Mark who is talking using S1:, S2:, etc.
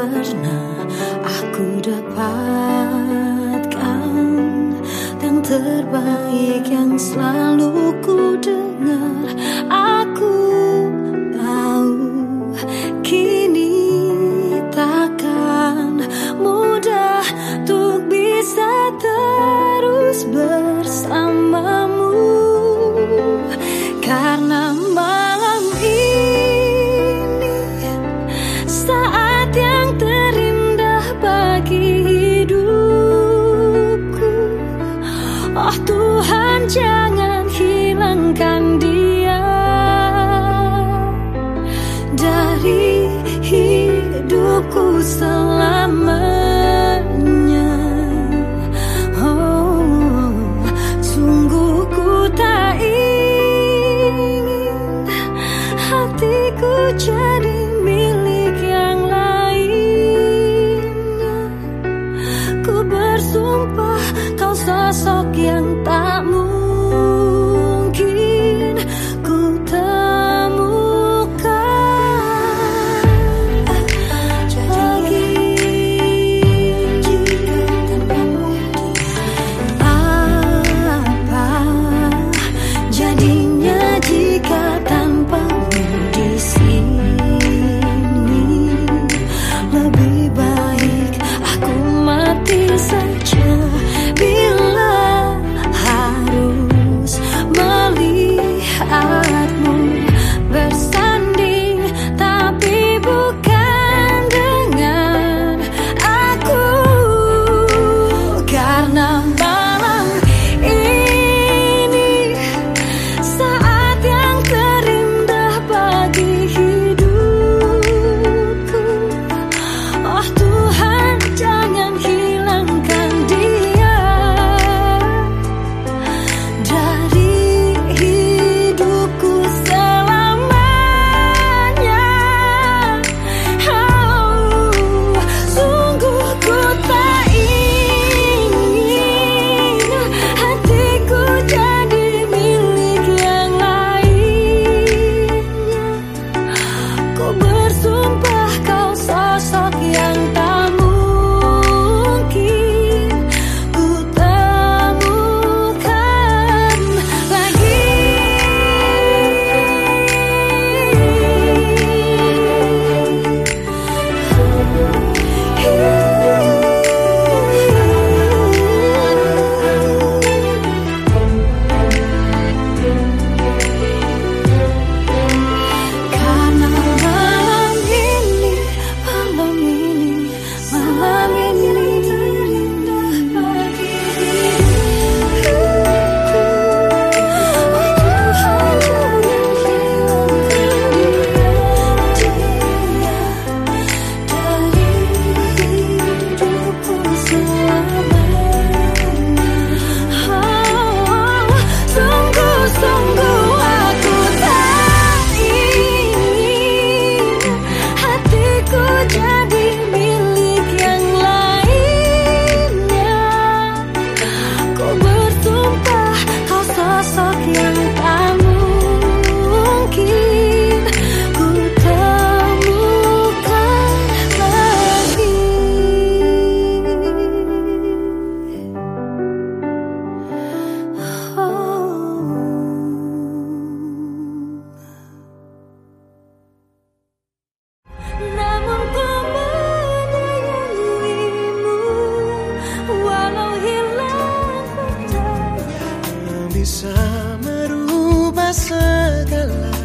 S1: pernah aku dapatkan. Yang terbaik yang selalu ku dengar Aku tahu kini takkan mudah Untuk bisa terus bersamamu. Karena lagi hidupku. Oh Tuhan jangan
S2: bisa merubah segala